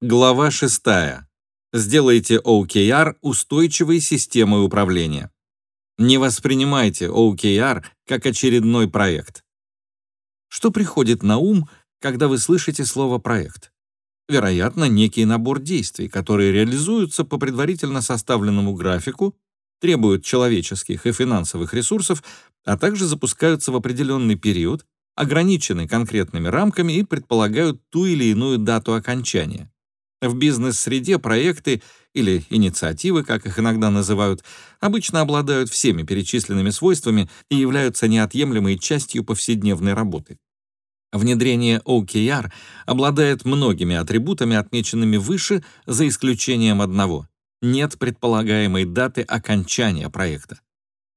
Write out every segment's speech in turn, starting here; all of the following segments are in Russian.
Глава 6. Сделайте OKR устойчивой системой управления. Не воспринимайте OKR как очередной проект. Что приходит на ум, когда вы слышите слово «проект»? Вероятно, некий набор действий, которые реализуются по предварительно составленному графику, требуют человеческих и финансовых ресурсов, а также запускаются в определенный период, ограничены конкретными рамками и предполагают ту или иную дату окончания. В бизнес-среде проекты или инициативы, как их иногда называют, обычно обладают всеми перечисленными свойствами и являются неотъемлемой частью повседневной работы. Внедрение OKR обладает многими атрибутами, отмеченными выше, за исключением одного — нет предполагаемой даты окончания проекта.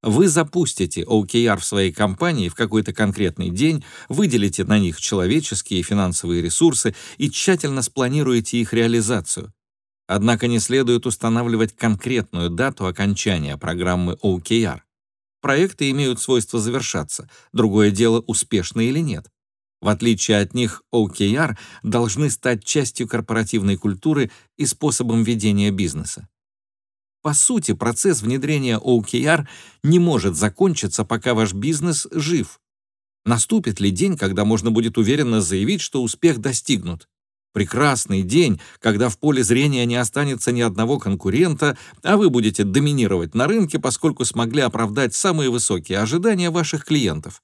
Вы запустите OKR в своей компании в какой-то конкретный день, выделите на них человеческие и финансовые ресурсы и тщательно спланируете их реализацию. Однако не следует устанавливать конкретную дату окончания программы OKR. Проекты имеют свойство завершаться, другое дело, успешны или нет. В отличие от них, OKR должны стать частью корпоративной культуры и способом ведения бизнеса. По сути, процесс внедрения OKR не может закончиться, пока ваш бизнес жив. Наступит ли день, когда можно будет уверенно заявить, что успех достигнут? Прекрасный день, когда в поле зрения не останется ни одного конкурента, а вы будете доминировать на рынке, поскольку смогли оправдать самые высокие ожидания ваших клиентов?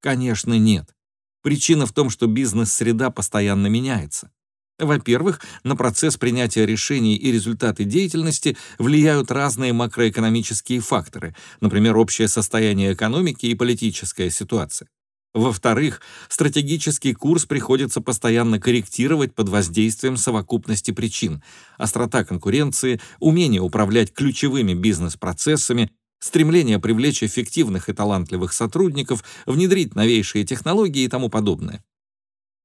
Конечно, нет. Причина в том, что бизнес-среда постоянно меняется. Во-первых, на процесс принятия решений и результаты деятельности влияют разные макроэкономические факторы, например, общее состояние экономики и политическая ситуация. Во-вторых, стратегический курс приходится постоянно корректировать под воздействием совокупности причин. Острота конкуренции, умение управлять ключевыми бизнес-процессами, стремление привлечь эффективных и талантливых сотрудников, внедрить новейшие технологии и тому подобное.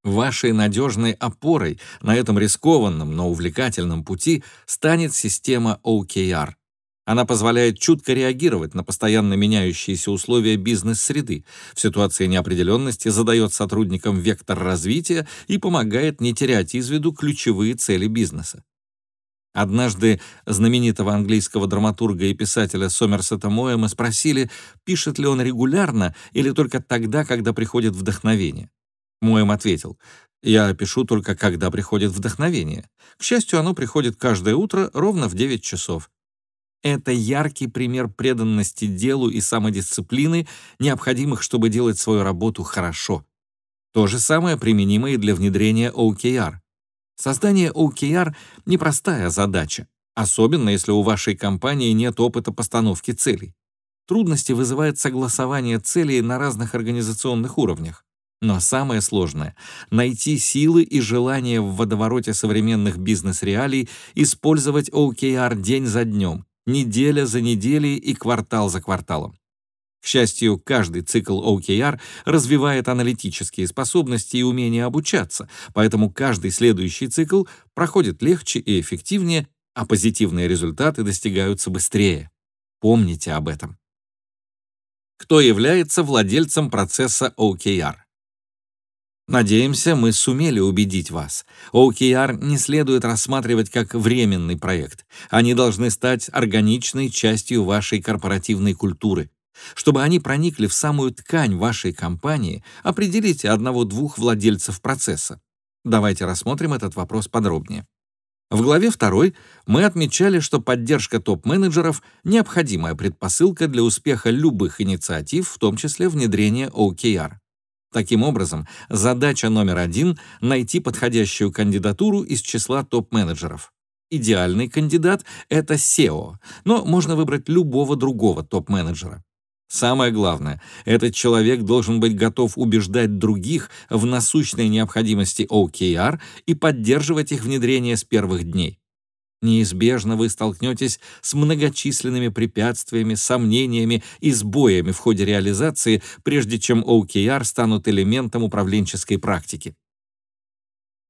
Вашей надежной опорой на этом рискованном, но увлекательном пути станет система OKR. Она позволяет чутко реагировать на постоянно меняющиеся условия бизнес-среды. В ситуации неопределенности задает сотрудникам вектор развития и помогает не терять из виду ключевые цели бизнеса. Однажды знаменитого английского драматурга и писателя Сомерсета Моэма спросили, пишет ли он регулярно или только тогда, когда приходит вдохновение. Моем ответил, «Я пишу только, когда приходит вдохновение. К счастью, оно приходит каждое утро ровно в 9 часов. Это яркий пример преданности делу и самодисциплины, необходимых, чтобы делать свою работу хорошо. То же самое применимо и для внедрения OKR. Создание OKR — непростая задача, особенно если у вашей компании нет опыта постановки целей. Трудности вызывает согласование целей на разных организационных уровнях. Но самое сложное — найти силы и желание в водовороте современных бизнес-реалий использовать OKR день за днем, неделя за неделей и квартал за кварталом. К счастью, каждый цикл OKR развивает аналитические способности и умение обучаться, поэтому каждый следующий цикл проходит легче и эффективнее, а позитивные результаты достигаются быстрее. Помните об этом. Кто является владельцем процесса OKR? Надеемся, мы сумели убедить вас. OKR не следует рассматривать как временный проект. Они должны стать органичной частью вашей корпоративной культуры. Чтобы они проникли в самую ткань вашей компании, определите одного-двух владельцев процесса. Давайте рассмотрим этот вопрос подробнее. В главе 2 мы отмечали, что поддержка топ-менеджеров — необходимая предпосылка для успеха любых инициатив, в том числе внедрения OKR. Таким образом, задача номер один — найти подходящую кандидатуру из числа топ-менеджеров. Идеальный кандидат — это SEO, но можно выбрать любого другого топ-менеджера. Самое главное, этот человек должен быть готов убеждать других в насущной необходимости OKR и поддерживать их внедрение с первых дней неизбежно вы столкнетесь с многочисленными препятствиями, сомнениями и сбоями в ходе реализации, прежде чем OKR станут элементом управленческой практики.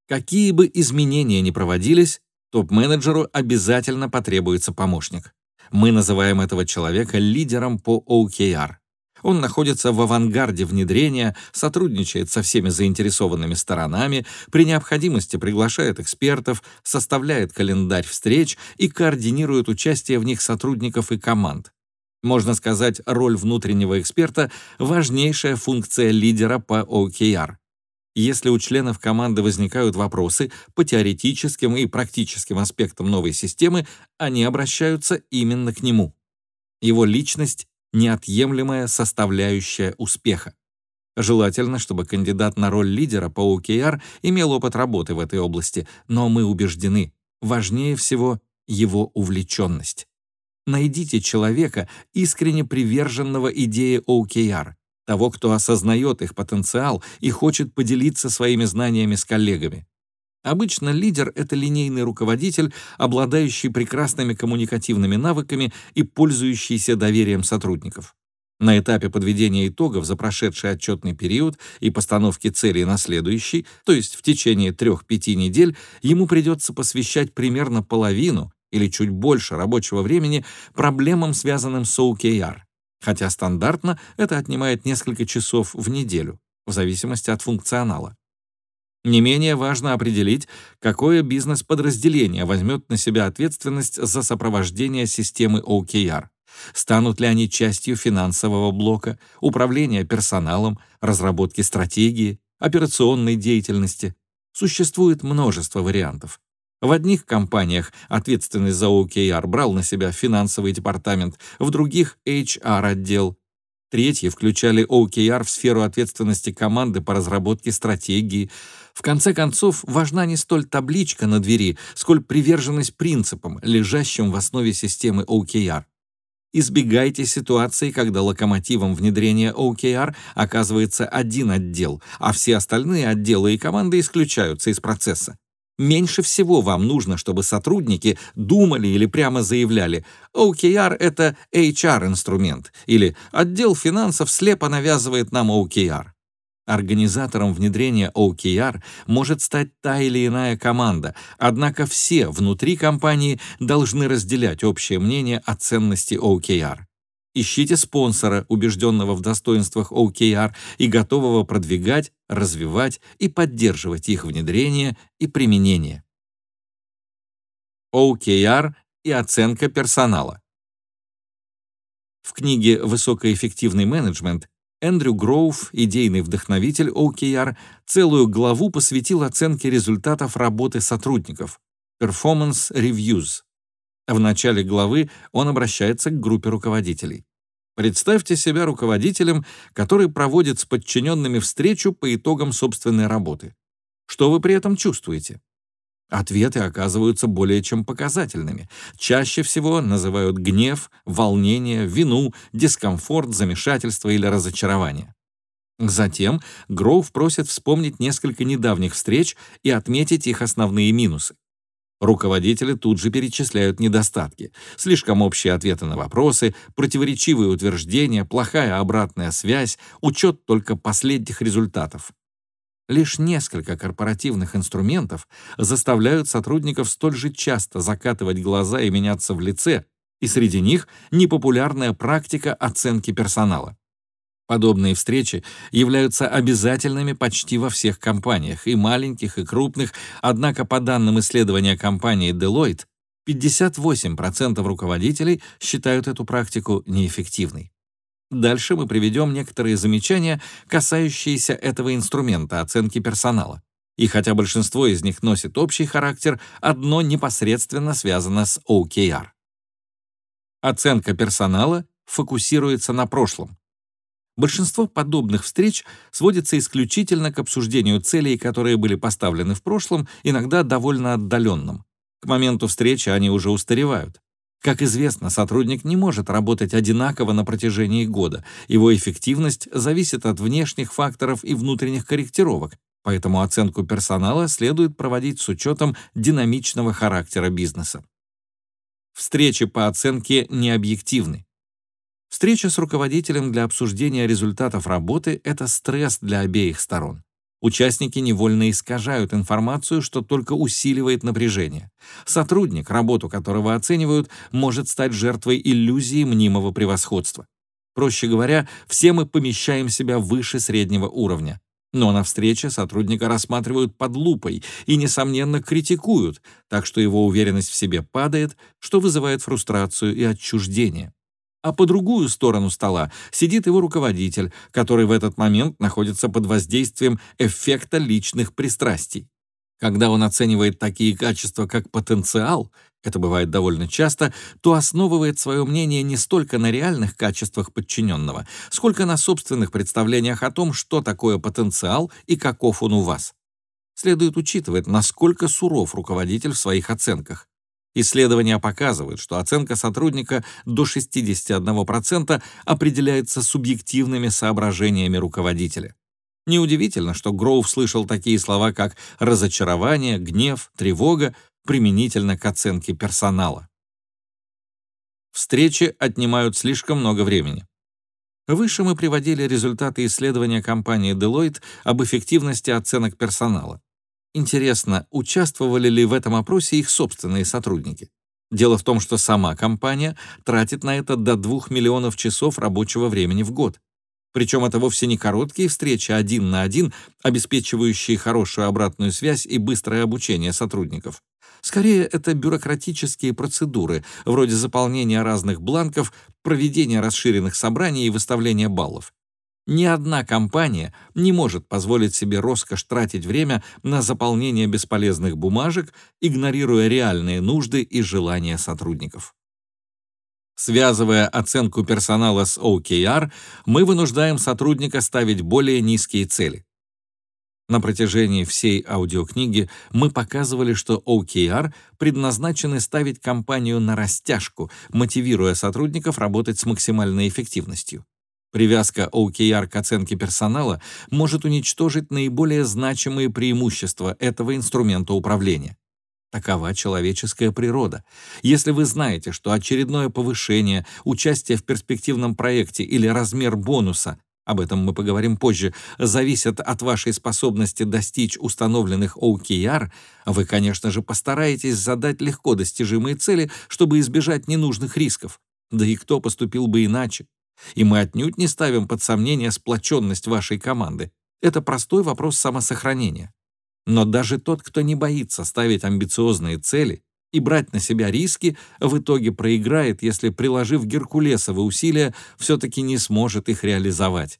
Какие бы изменения ни проводились, топ-менеджеру обязательно потребуется помощник. Мы называем этого человека лидером по OKR. Он находится в авангарде внедрения, сотрудничает со всеми заинтересованными сторонами, при необходимости приглашает экспертов, составляет календарь встреч и координирует участие в них сотрудников и команд. Можно сказать, роль внутреннего эксперта — важнейшая функция лидера по OKR. Если у членов команды возникают вопросы по теоретическим и практическим аспектам новой системы, они обращаются именно к нему. Его личность — неотъемлемая составляющая успеха. Желательно, чтобы кандидат на роль лидера по OKR имел опыт работы в этой области, но мы убеждены, важнее всего его увлеченность. Найдите человека, искренне приверженного идее OKR, того, кто осознает их потенциал и хочет поделиться своими знаниями с коллегами. Обычно лидер — это линейный руководитель, обладающий прекрасными коммуникативными навыками и пользующийся доверием сотрудников. На этапе подведения итогов за прошедший отчетный период и постановки целей на следующий, то есть в течение 3-5 недель, ему придется посвящать примерно половину или чуть больше рабочего времени проблемам, связанным с OKR хотя стандартно это отнимает несколько часов в неделю, в зависимости от функционала. Не менее важно определить, какое бизнес-подразделение возьмет на себя ответственность за сопровождение системы OKR. Станут ли они частью финансового блока, управления персоналом, разработки стратегии, операционной деятельности? Существует множество вариантов. В одних компаниях ответственность за OKR брал на себя финансовый департамент, в других — HR-отдел. Третьи включали OKR в сферу ответственности команды по разработке стратегии. В конце концов, важна не столь табличка на двери, сколь приверженность принципам, лежащим в основе системы OKR. Избегайте ситуации, когда локомотивом внедрения OKR оказывается один отдел, а все остальные отделы и команды исключаются из процесса. Меньше всего вам нужно, чтобы сотрудники думали или прямо заявляли «OKR — это HR-инструмент» или «Отдел финансов слепо навязывает нам OKR». Организатором внедрения OKR может стать та или иная команда, однако все внутри компании должны разделять общее мнение о ценности OKR. Ищите спонсора, убежденного в достоинствах OKR и готового продвигать, развивать и поддерживать их внедрение и применение. OKR и оценка персонала. В книге «Высокоэффективный менеджмент» Эндрю Гроув, идейный вдохновитель OKR, целую главу посвятил оценке результатов работы сотрудников Performance Reviews. В начале главы он обращается к группе руководителей. Представьте себя руководителем, который проводит с подчиненными встречу по итогам собственной работы. Что вы при этом чувствуете? Ответы оказываются более чем показательными. Чаще всего называют гнев, волнение, вину, дискомфорт, замешательство или разочарование. Затем Гроув просит вспомнить несколько недавних встреч и отметить их основные минусы. Руководители тут же перечисляют недостатки. Слишком общие ответы на вопросы, противоречивые утверждения, плохая обратная связь, учет только последних результатов. Лишь несколько корпоративных инструментов заставляют сотрудников столь же часто закатывать глаза и меняться в лице, и среди них непопулярная практика оценки персонала. Подобные встречи являются обязательными почти во всех компаниях, и маленьких, и крупных, однако по данным исследования компании Deloitte, 58% руководителей считают эту практику неэффективной. Дальше мы приведем некоторые замечания, касающиеся этого инструмента оценки персонала. И хотя большинство из них носит общий характер, одно непосредственно связано с OKR. Оценка персонала фокусируется на прошлом, Большинство подобных встреч сводится исключительно к обсуждению целей, которые были поставлены в прошлом, иногда довольно отдаленном. К моменту встречи они уже устаревают. Как известно, сотрудник не может работать одинаково на протяжении года. Его эффективность зависит от внешних факторов и внутренних корректировок, поэтому оценку персонала следует проводить с учетом динамичного характера бизнеса. Встречи по оценке необъективны. Встреча с руководителем для обсуждения результатов работы — это стресс для обеих сторон. Участники невольно искажают информацию, что только усиливает напряжение. Сотрудник, работу которого оценивают, может стать жертвой иллюзии мнимого превосходства. Проще говоря, все мы помещаем себя выше среднего уровня. Но на встрече сотрудника рассматривают под лупой и, несомненно, критикуют, так что его уверенность в себе падает, что вызывает фрустрацию и отчуждение. А по другую сторону стола сидит его руководитель, который в этот момент находится под воздействием эффекта личных пристрастий. Когда он оценивает такие качества, как потенциал, это бывает довольно часто, то основывает свое мнение не столько на реальных качествах подчиненного, сколько на собственных представлениях о том, что такое потенциал и каков он у вас. Следует учитывать, насколько суров руководитель в своих оценках. Исследования показывают, что оценка сотрудника до 61% определяется субъективными соображениями руководителя. Неудивительно, что Гроув слышал такие слова, как разочарование, гнев, тревога, применительно к оценке персонала. Встречи отнимают слишком много времени. Выше мы приводили результаты исследования компании Deloitte об эффективности оценок персонала. Интересно, участвовали ли в этом опросе их собственные сотрудники? Дело в том, что сама компания тратит на это до 2 миллионов часов рабочего времени в год. Причем это вовсе не короткие встречи один на один, обеспечивающие хорошую обратную связь и быстрое обучение сотрудников. Скорее, это бюрократические процедуры, вроде заполнения разных бланков, проведения расширенных собраний и выставления баллов. Ни одна компания не может позволить себе роскошь тратить время на заполнение бесполезных бумажек, игнорируя реальные нужды и желания сотрудников. Связывая оценку персонала с OKR, мы вынуждаем сотрудника ставить более низкие цели. На протяжении всей аудиокниги мы показывали, что OKR предназначены ставить компанию на растяжку, мотивируя сотрудников работать с максимальной эффективностью. Привязка OKR к оценке персонала может уничтожить наиболее значимые преимущества этого инструмента управления. Такова человеческая природа. Если вы знаете, что очередное повышение, участие в перспективном проекте или размер бонуса об этом мы поговорим позже, зависят от вашей способности достичь установленных OKR, вы, конечно же, постараетесь задать легко достижимые цели, чтобы избежать ненужных рисков. Да и кто поступил бы иначе? И мы отнюдь не ставим под сомнение сплоченность вашей команды. Это простой вопрос самосохранения. Но даже тот, кто не боится ставить амбициозные цели и брать на себя риски, в итоге проиграет, если, приложив геркулесовы усилия, все-таки не сможет их реализовать.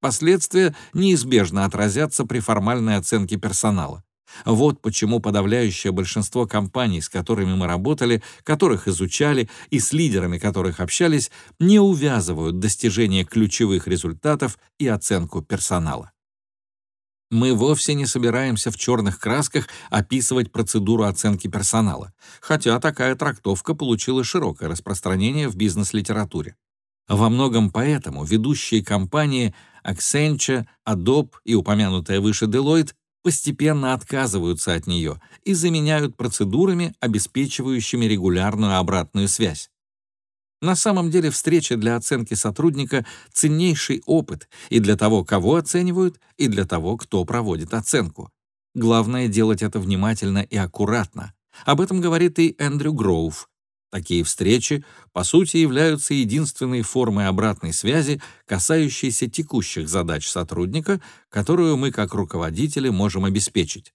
Последствия неизбежно отразятся при формальной оценке персонала. Вот почему подавляющее большинство компаний, с которыми мы работали, которых изучали и с лидерами которых общались, не увязывают достижение ключевых результатов и оценку персонала. Мы вовсе не собираемся в черных красках описывать процедуру оценки персонала, хотя такая трактовка получила широкое распространение в бизнес-литературе. Во многом поэтому ведущие компании Accenture, Adobe и упомянутая выше Deloitte постепенно отказываются от нее и заменяют процедурами, обеспечивающими регулярную обратную связь. На самом деле встреча для оценки сотрудника — ценнейший опыт и для того, кого оценивают, и для того, кто проводит оценку. Главное — делать это внимательно и аккуратно. Об этом говорит и Эндрю Гроув. Такие встречи, по сути, являются единственной формой обратной связи, касающейся текущих задач сотрудника, которую мы, как руководители, можем обеспечить.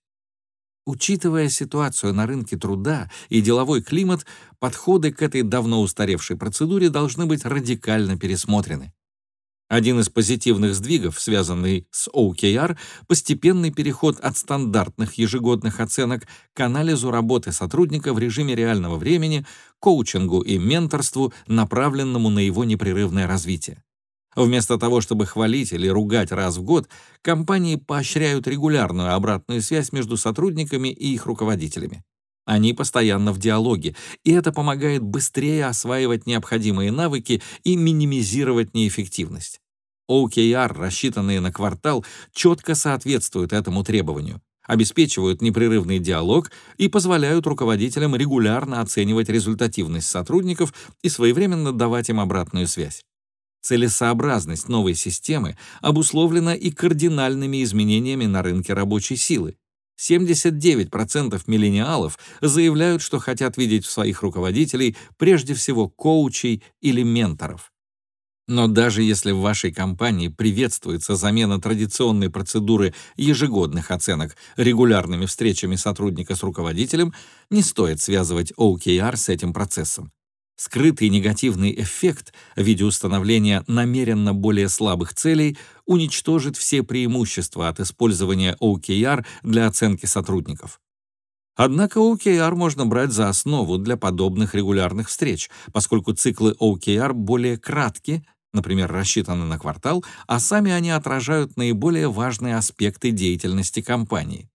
Учитывая ситуацию на рынке труда и деловой климат, подходы к этой давно устаревшей процедуре должны быть радикально пересмотрены. Один из позитивных сдвигов, связанный с OKR, постепенный переход от стандартных ежегодных оценок к анализу работы сотрудника в режиме реального времени, коучингу и менторству, направленному на его непрерывное развитие. Вместо того, чтобы хвалить или ругать раз в год, компании поощряют регулярную обратную связь между сотрудниками и их руководителями. Они постоянно в диалоге, и это помогает быстрее осваивать необходимые навыки и минимизировать неэффективность. OKR, рассчитанные на квартал, четко соответствуют этому требованию, обеспечивают непрерывный диалог и позволяют руководителям регулярно оценивать результативность сотрудников и своевременно давать им обратную связь. Целесообразность новой системы обусловлена и кардинальными изменениями на рынке рабочей силы. 79% миллениалов заявляют, что хотят видеть в своих руководителей прежде всего коучей или менторов. Но даже если в вашей компании приветствуется замена традиционной процедуры ежегодных оценок регулярными встречами сотрудника с руководителем, не стоит связывать OKR с этим процессом. Скрытый негативный эффект в виде установления намеренно более слабых целей уничтожит все преимущества от использования OKR для оценки сотрудников. Однако OKR можно брать за основу для подобных регулярных встреч, поскольку циклы OKR более кратки например, рассчитаны на квартал, а сами они отражают наиболее важные аспекты деятельности компании.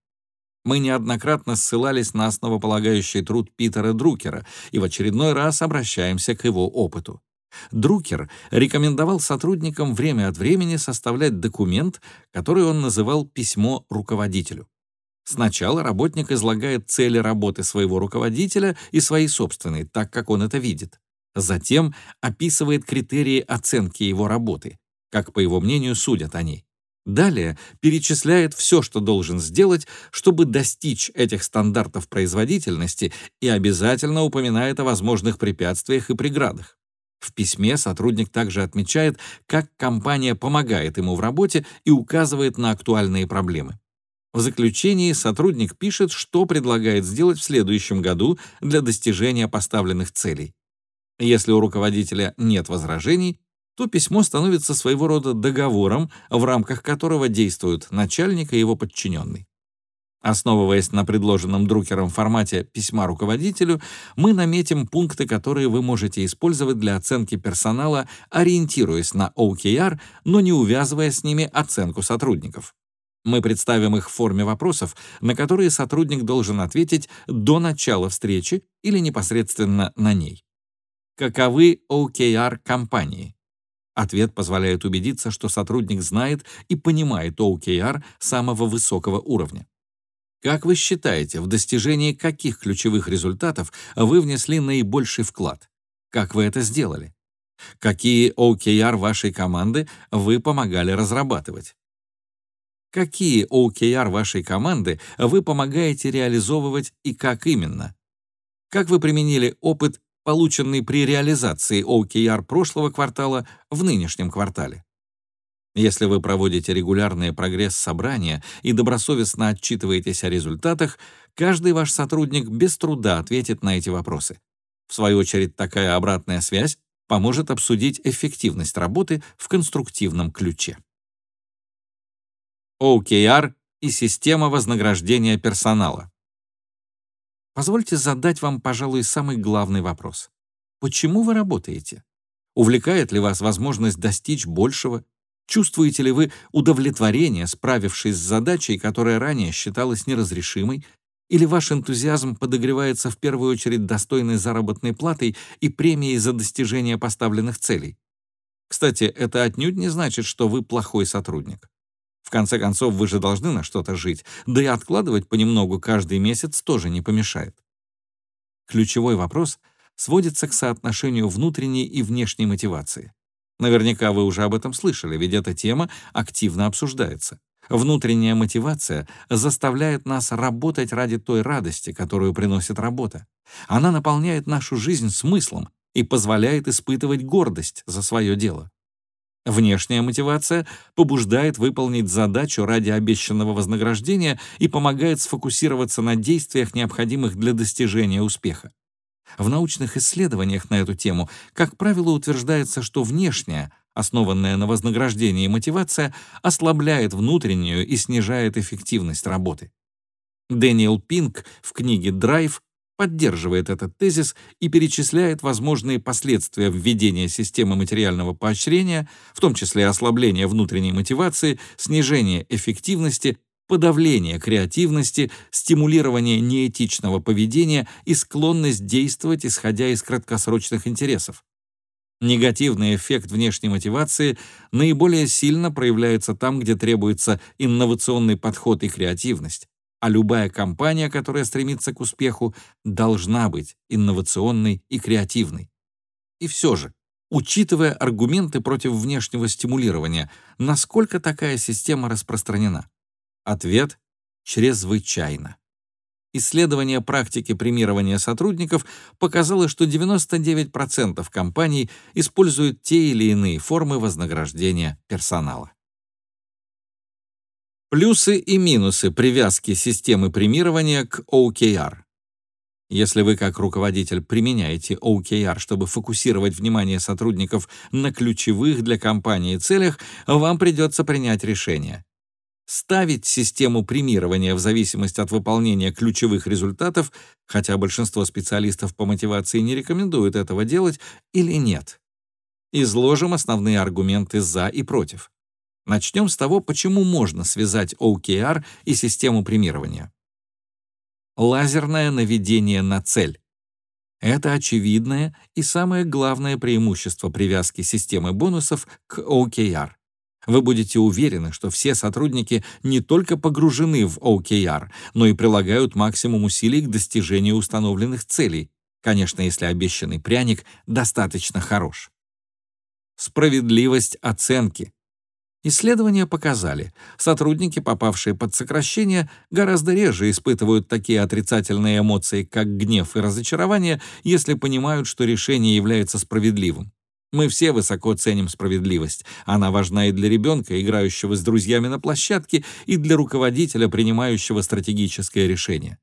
Мы неоднократно ссылались на основополагающий труд Питера Друкера и в очередной раз обращаемся к его опыту. Друкер рекомендовал сотрудникам время от времени составлять документ, который он называл «письмо руководителю». Сначала работник излагает цели работы своего руководителя и свои собственные, так как он это видит. Затем описывает критерии оценки его работы, как, по его мнению, судят о ней. Далее перечисляет все, что должен сделать, чтобы достичь этих стандартов производительности и обязательно упоминает о возможных препятствиях и преградах. В письме сотрудник также отмечает, как компания помогает ему в работе и указывает на актуальные проблемы. В заключении сотрудник пишет, что предлагает сделать в следующем году для достижения поставленных целей. Если у руководителя нет возражений, то письмо становится своего рода договором, в рамках которого действуют начальник и его подчиненный. Основываясь на предложенном друкером формате письма руководителю, мы наметим пункты, которые вы можете использовать для оценки персонала, ориентируясь на OKR, но не увязывая с ними оценку сотрудников. Мы представим их в форме вопросов, на которые сотрудник должен ответить до начала встречи или непосредственно на ней. Каковы OKR компании? Ответ позволяет убедиться, что сотрудник знает и понимает OKR самого высокого уровня. Как вы считаете, в достижении каких ключевых результатов вы внесли наибольший вклад? Как вы это сделали? Какие OKR вашей команды вы помогали разрабатывать? Какие OKR вашей команды вы помогаете реализовывать и как именно? Как вы применили опыт полученный при реализации OKR прошлого квартала в нынешнем квартале. Если вы проводите регулярные прогресс-собрания и добросовестно отчитываетесь о результатах, каждый ваш сотрудник без труда ответит на эти вопросы. В свою очередь, такая обратная связь поможет обсудить эффективность работы в конструктивном ключе. OKR и система вознаграждения персонала. Позвольте задать вам, пожалуй, самый главный вопрос. Почему вы работаете? Увлекает ли вас возможность достичь большего? Чувствуете ли вы удовлетворение, справившись с задачей, которая ранее считалась неразрешимой? Или ваш энтузиазм подогревается в первую очередь достойной заработной платой и премией за достижение поставленных целей? Кстати, это отнюдь не значит, что вы плохой сотрудник. В конце концов, вы же должны на что-то жить, да и откладывать понемногу каждый месяц тоже не помешает. Ключевой вопрос сводится к соотношению внутренней и внешней мотивации. Наверняка вы уже об этом слышали, ведь эта тема активно обсуждается. Внутренняя мотивация заставляет нас работать ради той радости, которую приносит работа. Она наполняет нашу жизнь смыслом и позволяет испытывать гордость за свое дело. Внешняя мотивация побуждает выполнить задачу ради обещанного вознаграждения и помогает сфокусироваться на действиях, необходимых для достижения успеха. В научных исследованиях на эту тему, как правило, утверждается, что внешняя, основанная на вознаграждении мотивация, ослабляет внутреннюю и снижает эффективность работы. Дэниел Пинк в книге «Драйв» поддерживает этот тезис и перечисляет возможные последствия введения системы материального поощрения, в том числе ослабление внутренней мотивации, снижение эффективности, подавление креативности, стимулирование неэтичного поведения и склонность действовать, исходя из краткосрочных интересов. Негативный эффект внешней мотивации наиболее сильно проявляется там, где требуется инновационный подход и креативность а любая компания, которая стремится к успеху, должна быть инновационной и креативной. И все же, учитывая аргументы против внешнего стимулирования, насколько такая система распространена? Ответ — чрезвычайно. Исследование практики премирования сотрудников показало, что 99% компаний используют те или иные формы вознаграждения персонала. Плюсы и минусы привязки системы премирования к OKR. Если вы как руководитель применяете OKR, чтобы фокусировать внимание сотрудников на ключевых для компании целях, вам придется принять решение. Ставить систему премирования в зависимости от выполнения ключевых результатов, хотя большинство специалистов по мотивации не рекомендуют этого делать, или нет. Изложим основные аргументы «за» и «против». Начнем с того, почему можно связать OKR и систему премирования. Лазерное наведение на цель. Это очевидное и самое главное преимущество привязки системы бонусов к OKR. Вы будете уверены, что все сотрудники не только погружены в OKR, но и прилагают максимум усилий к достижению установленных целей, конечно, если обещанный пряник достаточно хорош. Справедливость оценки. Исследования показали, сотрудники, попавшие под сокращение, гораздо реже испытывают такие отрицательные эмоции, как гнев и разочарование, если понимают, что решение является справедливым. Мы все высоко ценим справедливость. Она важна и для ребенка, играющего с друзьями на площадке, и для руководителя, принимающего стратегическое решение.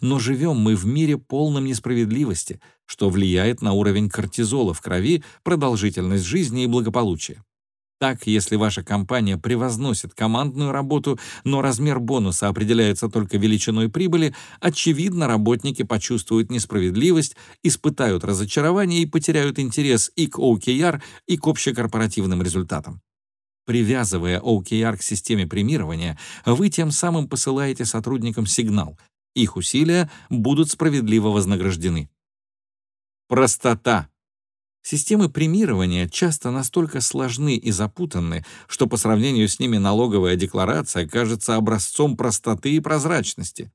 Но живем мы в мире полном несправедливости, что влияет на уровень кортизола в крови, продолжительность жизни и благополучие. Так, если ваша компания превозносит командную работу, но размер бонуса определяется только величиной прибыли, очевидно, работники почувствуют несправедливость, испытают разочарование и потеряют интерес и к OKR, и к общекорпоративным результатам. Привязывая OKR к системе премирования, вы тем самым посылаете сотрудникам сигнал. Их усилия будут справедливо вознаграждены. Простота Системы премирования часто настолько сложны и запутанны, что по сравнению с ними налоговая декларация кажется образцом простоты и прозрачности.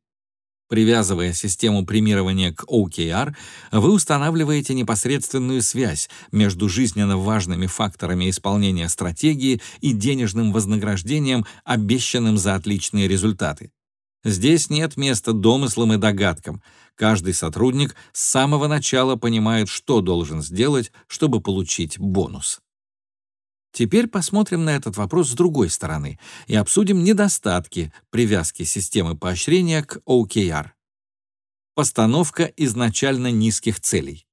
Привязывая систему премирования к OKR, вы устанавливаете непосредственную связь между жизненно важными факторами исполнения стратегии и денежным вознаграждением, обещанным за отличные результаты. Здесь нет места домыслам и догадкам. Каждый сотрудник с самого начала понимает, что должен сделать, чтобы получить бонус. Теперь посмотрим на этот вопрос с другой стороны и обсудим недостатки привязки системы поощрения к OKR. Постановка изначально низких целей.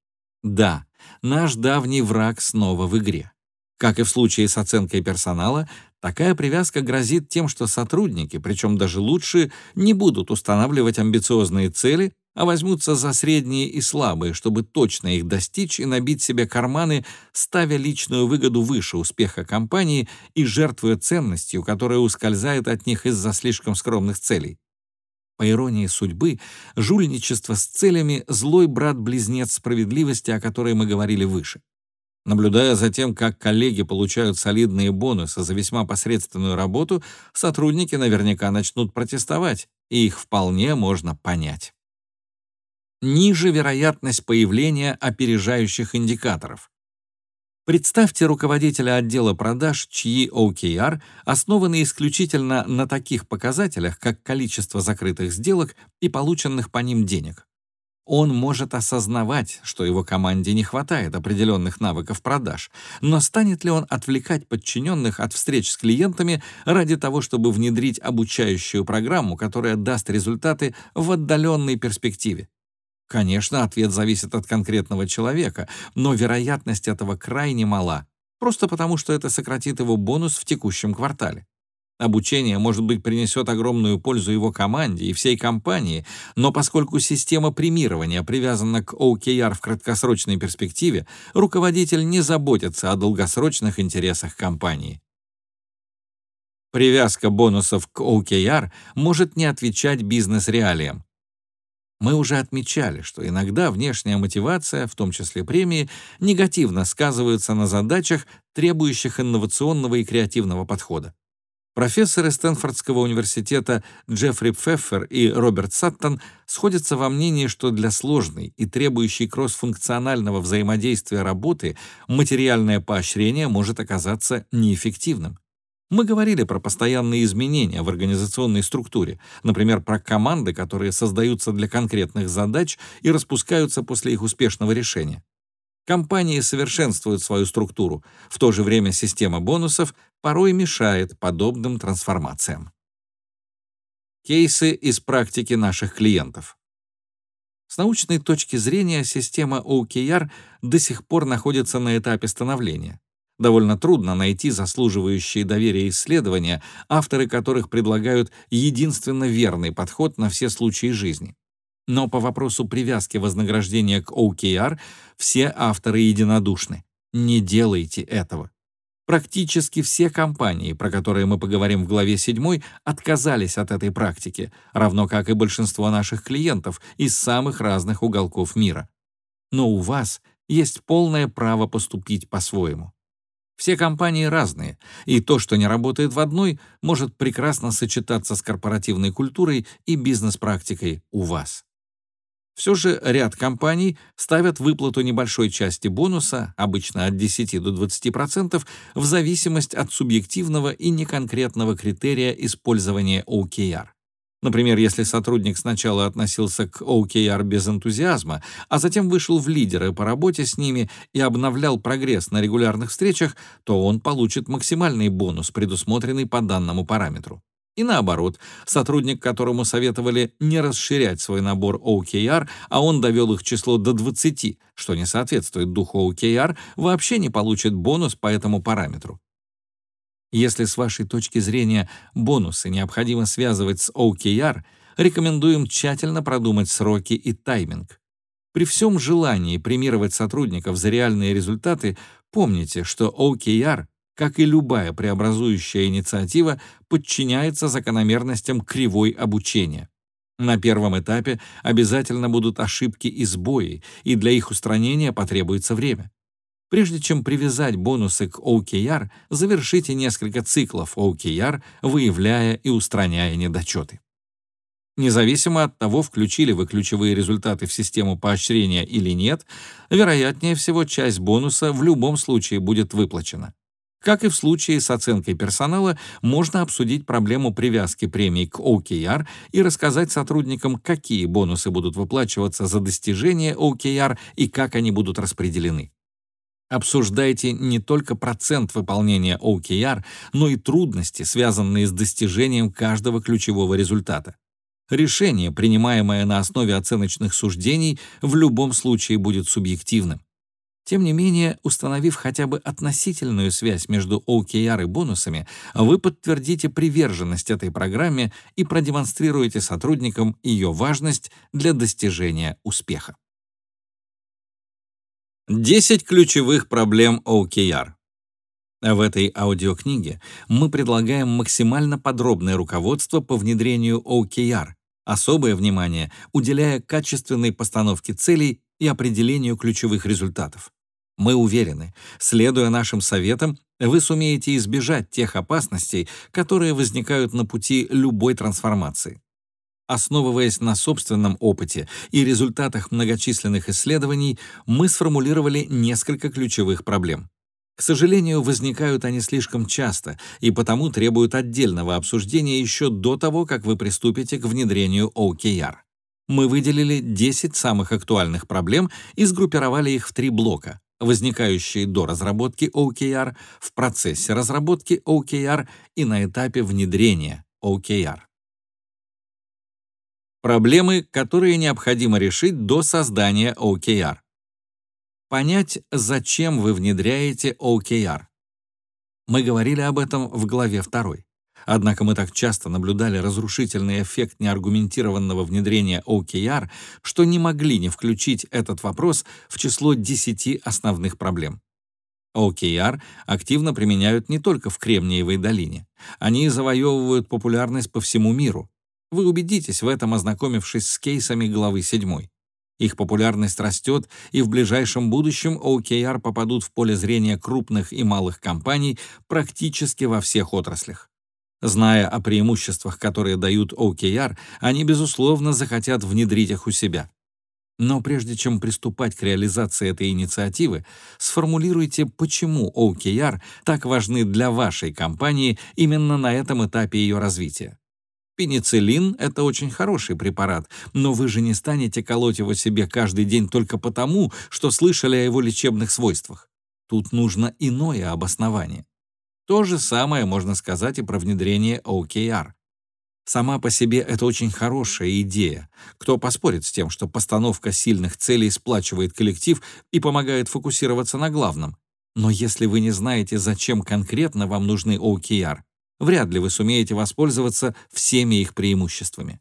Да, наш давний враг снова в игре. Как и в случае с оценкой персонала, Такая привязка грозит тем, что сотрудники, причем даже лучшие, не будут устанавливать амбициозные цели, а возьмутся за средние и слабые, чтобы точно их достичь и набить себе карманы, ставя личную выгоду выше успеха компании и жертвуя ценностью, которая ускользает от них из-за слишком скромных целей. По иронии судьбы, жульничество с целями — злой брат-близнец справедливости, о которой мы говорили выше. Наблюдая за тем, как коллеги получают солидные бонусы за весьма посредственную работу, сотрудники наверняка начнут протестовать, и их вполне можно понять. Ниже вероятность появления опережающих индикаторов. Представьте руководителя отдела продаж, чьи OKR основаны исключительно на таких показателях, как количество закрытых сделок и полученных по ним денег. Он может осознавать, что его команде не хватает определенных навыков продаж, но станет ли он отвлекать подчиненных от встреч с клиентами ради того, чтобы внедрить обучающую программу, которая даст результаты в отдаленной перспективе? Конечно, ответ зависит от конкретного человека, но вероятность этого крайне мала, просто потому что это сократит его бонус в текущем квартале. Обучение, может быть, принесет огромную пользу его команде и всей компании, но поскольку система премирования привязана к OKR в краткосрочной перспективе, руководитель не заботится о долгосрочных интересах компании. Привязка бонусов к OKR может не отвечать бизнес-реалиям. Мы уже отмечали, что иногда внешняя мотивация, в том числе премии, негативно сказывается на задачах, требующих инновационного и креативного подхода. Профессоры Стэнфордского университета Джеффри Пфеффер и Роберт Саттон сходятся во мнении, что для сложной и требующей кроссфункционального взаимодействия работы материальное поощрение может оказаться неэффективным. Мы говорили про постоянные изменения в организационной структуре, например, про команды, которые создаются для конкретных задач и распускаются после их успешного решения. Компании совершенствуют свою структуру, в то же время система бонусов порой мешает подобным трансформациям. Кейсы из практики наших клиентов. С научной точки зрения система OKR до сих пор находится на этапе становления. Довольно трудно найти заслуживающие доверия исследования, авторы которых предлагают единственно верный подход на все случаи жизни. Но по вопросу привязки вознаграждения к OKR все авторы единодушны. Не делайте этого. Практически все компании, про которые мы поговорим в главе 7, отказались от этой практики, равно как и большинство наших клиентов из самых разных уголков мира. Но у вас есть полное право поступить по-своему. Все компании разные, и то, что не работает в одной, может прекрасно сочетаться с корпоративной культурой и бизнес-практикой у вас. Все же ряд компаний ставят выплату небольшой части бонуса, обычно от 10 до 20%, в зависимость от субъективного и неконкретного критерия использования OKR. Например, если сотрудник сначала относился к OKR без энтузиазма, а затем вышел в лидеры по работе с ними и обновлял прогресс на регулярных встречах, то он получит максимальный бонус, предусмотренный по данному параметру. И наоборот, сотрудник, которому советовали не расширять свой набор OKR, а он довел их число до 20, что не соответствует духу OKR, вообще не получит бонус по этому параметру. Если с вашей точки зрения бонусы необходимо связывать с OKR, рекомендуем тщательно продумать сроки и тайминг. При всем желании премировать сотрудников за реальные результаты, помните, что OKR как и любая преобразующая инициатива, подчиняется закономерностям кривой обучения. На первом этапе обязательно будут ошибки и сбои, и для их устранения потребуется время. Прежде чем привязать бонусы к OKR, завершите несколько циклов OKR, выявляя и устраняя недочеты. Независимо от того, включили вы ключевые результаты в систему поощрения или нет, вероятнее всего часть бонуса в любом случае будет выплачена. Как и в случае с оценкой персонала, можно обсудить проблему привязки премий к OKR и рассказать сотрудникам, какие бонусы будут выплачиваться за достижение OKR и как они будут распределены. Обсуждайте не только процент выполнения OKR, но и трудности, связанные с достижением каждого ключевого результата. Решение, принимаемое на основе оценочных суждений, в любом случае будет субъективным. Тем не менее, установив хотя бы относительную связь между OKR и бонусами, вы подтвердите приверженность этой программе и продемонстрируете сотрудникам ее важность для достижения успеха. 10 ключевых проблем OKR. В этой аудиокниге мы предлагаем максимально подробное руководство по внедрению OKR, особое внимание уделяя качественной постановке целей и определению ключевых результатов. Мы уверены, следуя нашим советам, вы сумеете избежать тех опасностей, которые возникают на пути любой трансформации. Основываясь на собственном опыте и результатах многочисленных исследований, мы сформулировали несколько ключевых проблем. К сожалению, возникают они слишком часто и потому требуют отдельного обсуждения еще до того, как вы приступите к внедрению OKR мы выделили 10 самых актуальных проблем и сгруппировали их в три блока, возникающие до разработки OKR, в процессе разработки OKR и на этапе внедрения OKR. Проблемы, которые необходимо решить до создания OKR. Понять, зачем вы внедряете OKR. Мы говорили об этом в главе 2. Однако мы так часто наблюдали разрушительный эффект неаргументированного внедрения OKR, что не могли не включить этот вопрос в число 10 основных проблем. OKR активно применяют не только в Кремниевой долине. Они завоевывают популярность по всему миру. Вы убедитесь в этом, ознакомившись с кейсами главы 7. Их популярность растет, и в ближайшем будущем OKR попадут в поле зрения крупных и малых компаний практически во всех отраслях. Зная о преимуществах, которые дают OKR, они, безусловно, захотят внедрить их у себя. Но прежде чем приступать к реализации этой инициативы, сформулируйте, почему OKR так важны для вашей компании именно на этом этапе ее развития. Пенициллин — это очень хороший препарат, но вы же не станете колоть его себе каждый день только потому, что слышали о его лечебных свойствах. Тут нужно иное обоснование. То же самое можно сказать и про внедрение OKR. Сама по себе это очень хорошая идея. Кто поспорит с тем, что постановка сильных целей сплачивает коллектив и помогает фокусироваться на главном? Но если вы не знаете, зачем конкретно вам нужны OKR, вряд ли вы сумеете воспользоваться всеми их преимуществами.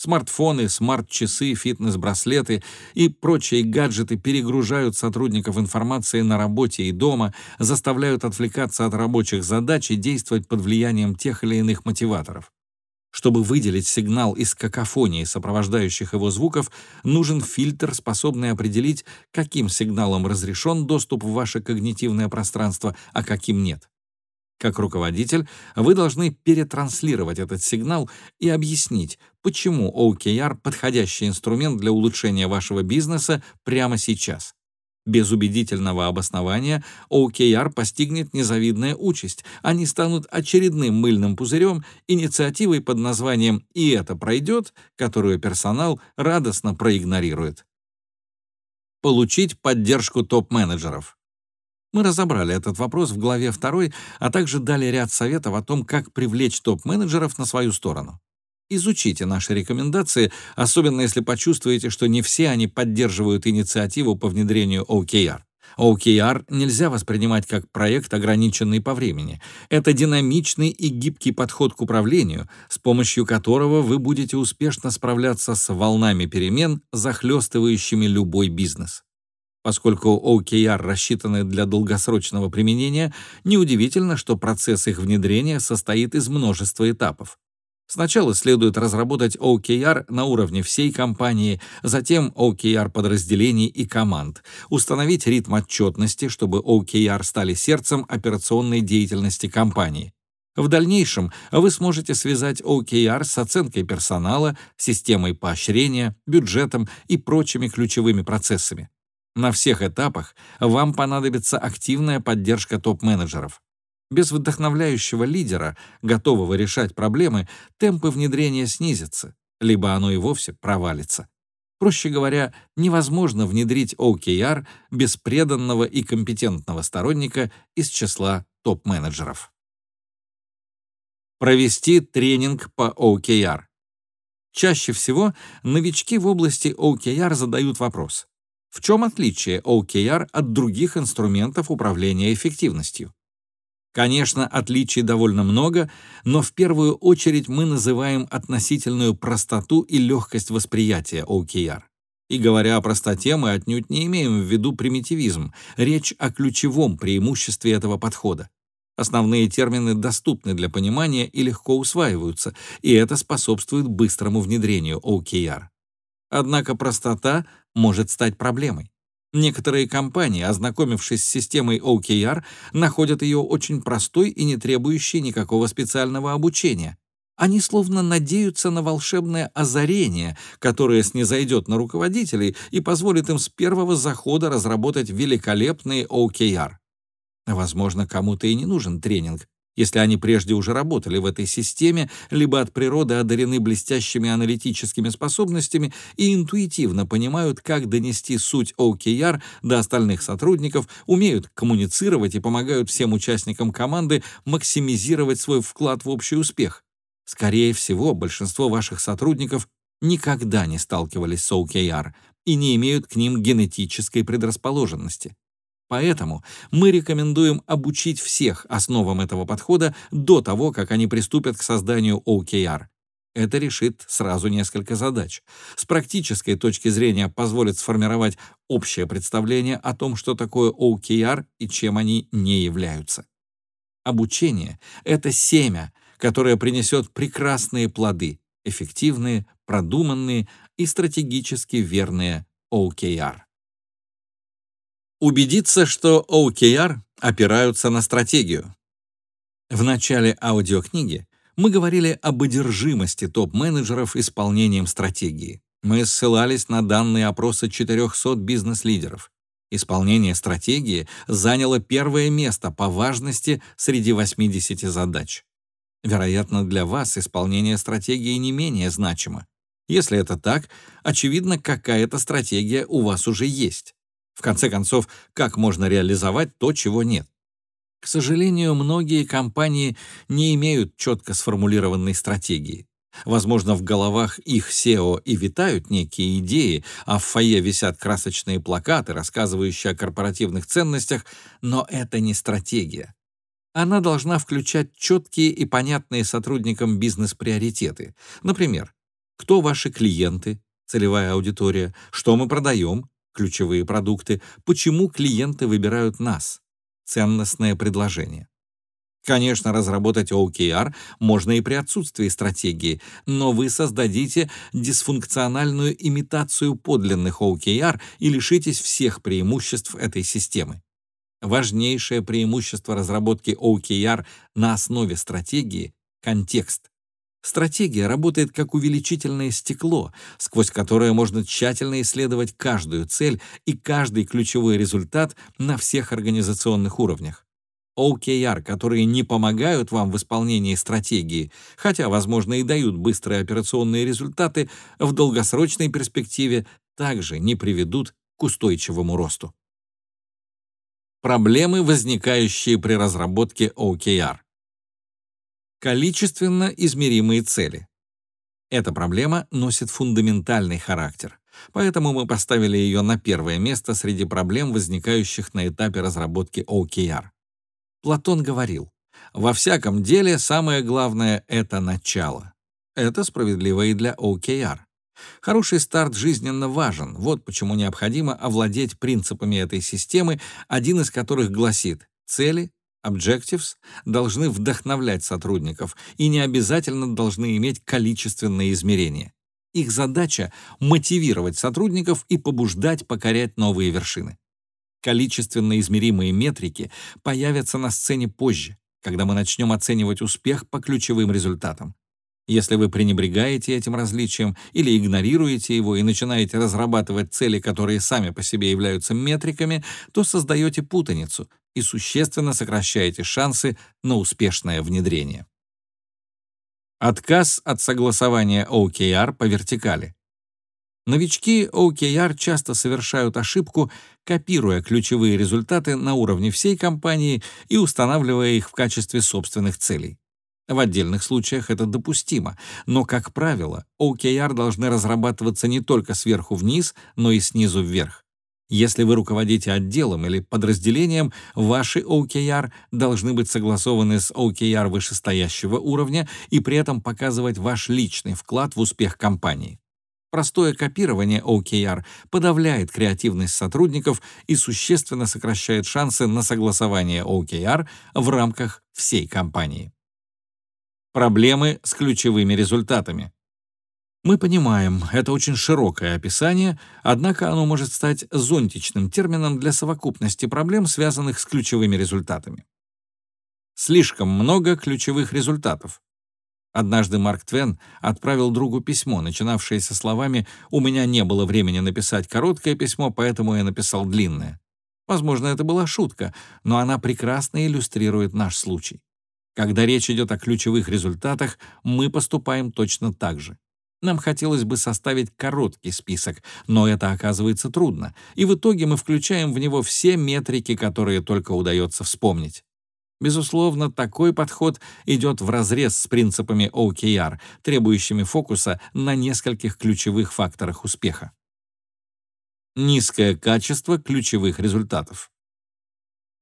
Смартфоны, смарт-часы, фитнес-браслеты и прочие гаджеты перегружают сотрудников информацией на работе и дома, заставляют отвлекаться от рабочих задач и действовать под влиянием тех или иных мотиваторов. Чтобы выделить сигнал из какофонии сопровождающих его звуков, нужен фильтр, способный определить, каким сигналом разрешен доступ в ваше когнитивное пространство, а каким нет. Как руководитель, вы должны перетранслировать этот сигнал и объяснить, почему OKR — подходящий инструмент для улучшения вашего бизнеса прямо сейчас. Без убедительного обоснования OKR постигнет незавидная участь. Они станут очередным мыльным пузырем, инициативой под названием «И это пройдет», которую персонал радостно проигнорирует. Получить поддержку топ-менеджеров. Мы разобрали этот вопрос в главе 2, а также дали ряд советов о том, как привлечь топ-менеджеров на свою сторону. Изучите наши рекомендации, особенно если почувствуете, что не все они поддерживают инициативу по внедрению OKR. OKR нельзя воспринимать как проект, ограниченный по времени. Это динамичный и гибкий подход к управлению, с помощью которого вы будете успешно справляться с волнами перемен, захлестывающими любой бизнес. Поскольку OKR рассчитаны для долгосрочного применения, неудивительно, что процесс их внедрения состоит из множества этапов. Сначала следует разработать OKR на уровне всей компании, затем OKR подразделений и команд, установить ритм отчетности, чтобы OKR стали сердцем операционной деятельности компании. В дальнейшем вы сможете связать OKR с оценкой персонала, системой поощрения, бюджетом и прочими ключевыми процессами. На всех этапах вам понадобится активная поддержка топ-менеджеров. Без вдохновляющего лидера, готового решать проблемы, темпы внедрения снизятся, либо оно и вовсе провалится. Проще говоря, невозможно внедрить OKR без преданного и компетентного сторонника из числа топ-менеджеров. Провести тренинг по OKR. Чаще всего новички в области OKR задают вопрос, в чем отличие OKR от других инструментов управления эффективностью? Конечно, отличий довольно много, но в первую очередь мы называем относительную простоту и легкость восприятия OKR. И говоря о простоте, мы отнюдь не имеем в виду примитивизм, речь о ключевом преимуществе этого подхода. Основные термины доступны для понимания и легко усваиваются, и это способствует быстрому внедрению OKR. Однако простота может стать проблемой. Некоторые компании, ознакомившись с системой OKR, находят ее очень простой и не требующей никакого специального обучения. Они словно надеются на волшебное озарение, которое снизойдет на руководителей и позволит им с первого захода разработать великолепные OKR. Возможно, кому-то и не нужен тренинг, если они прежде уже работали в этой системе, либо от природы одарены блестящими аналитическими способностями и интуитивно понимают, как донести суть OKR до остальных сотрудников, умеют коммуницировать и помогают всем участникам команды максимизировать свой вклад в общий успех. Скорее всего, большинство ваших сотрудников никогда не сталкивались с OKR и не имеют к ним генетической предрасположенности. Поэтому мы рекомендуем обучить всех основам этого подхода до того, как они приступят к созданию OKR. Это решит сразу несколько задач. С практической точки зрения позволит сформировать общее представление о том, что такое OKR и чем они не являются. Обучение — это семя, которое принесет прекрасные плоды, эффективные, продуманные и стратегически верные OKR. Убедиться, что OKR опираются на стратегию. В начале аудиокниги мы говорили об одержимости топ-менеджеров исполнением стратегии. Мы ссылались на данные опроса 400 бизнес-лидеров. Исполнение стратегии заняло первое место по важности среди 80 задач. Вероятно, для вас исполнение стратегии не менее значимо. Если это так, очевидно, какая-то стратегия у вас уже есть. В конце концов, как можно реализовать то, чего нет? К сожалению, многие компании не имеют четко сформулированной стратегии. Возможно, в головах их SEO и витают некие идеи, а в фойе висят красочные плакаты, рассказывающие о корпоративных ценностях, но это не стратегия. Она должна включать четкие и понятные сотрудникам бизнес-приоритеты. Например, кто ваши клиенты, целевая аудитория, что мы продаем, ключевые продукты, почему клиенты выбирают нас, ценностное предложение. Конечно, разработать OKR можно и при отсутствии стратегии, но вы создадите дисфункциональную имитацию подлинных OKR и лишитесь всех преимуществ этой системы. Важнейшее преимущество разработки OKR на основе стратегии — контекст. Стратегия работает как увеличительное стекло, сквозь которое можно тщательно исследовать каждую цель и каждый ключевой результат на всех организационных уровнях. OKR, которые не помогают вам в исполнении стратегии, хотя, возможно, и дают быстрые операционные результаты, в долгосрочной перспективе также не приведут к устойчивому росту. Проблемы, возникающие при разработке OKR. Количественно измеримые цели. Эта проблема носит фундаментальный характер, поэтому мы поставили ее на первое место среди проблем, возникающих на этапе разработки OKR. Платон говорил, «Во всяком деле самое главное — это начало». Это справедливо и для OKR. Хороший старт жизненно важен, вот почему необходимо овладеть принципами этой системы, один из которых гласит «цели, objectives должны вдохновлять сотрудников и не обязательно должны иметь количественные измерения. Их задача — мотивировать сотрудников и побуждать покорять новые вершины. Количественно измеримые метрики появятся на сцене позже, когда мы начнем оценивать успех по ключевым результатам. Если вы пренебрегаете этим различием или игнорируете его и начинаете разрабатывать цели, которые сами по себе являются метриками, то создаете путаницу и существенно сокращаете шансы на успешное внедрение. Отказ от согласования OKR по вертикали. Новички OKR часто совершают ошибку, копируя ключевые результаты на уровне всей компании и устанавливая их в качестве собственных целей. В отдельных случаях это допустимо, но, как правило, OKR должны разрабатываться не только сверху вниз, но и снизу вверх. Если вы руководите отделом или подразделением, ваши OKR должны быть согласованы с OKR вышестоящего уровня и при этом показывать ваш личный вклад в успех компании. Простое копирование OKR подавляет креативность сотрудников и существенно сокращает шансы на согласование OKR в рамках всей компании. Проблемы с ключевыми результатами. Мы понимаем, это очень широкое описание, однако оно может стать зонтичным термином для совокупности проблем, связанных с ключевыми результатами. Слишком много ключевых результатов. Однажды Марк Твен отправил другу письмо, начинавшееся словами «У меня не было времени написать короткое письмо, поэтому я написал длинное». Возможно, это была шутка, но она прекрасно иллюстрирует наш случай. Когда речь идет о ключевых результатах, мы поступаем точно так же. Нам хотелось бы составить короткий список, но это оказывается трудно, и в итоге мы включаем в него все метрики, которые только удается вспомнить. Безусловно, такой подход идет вразрез с принципами OKR, требующими фокуса на нескольких ключевых факторах успеха. Низкое качество ключевых результатов.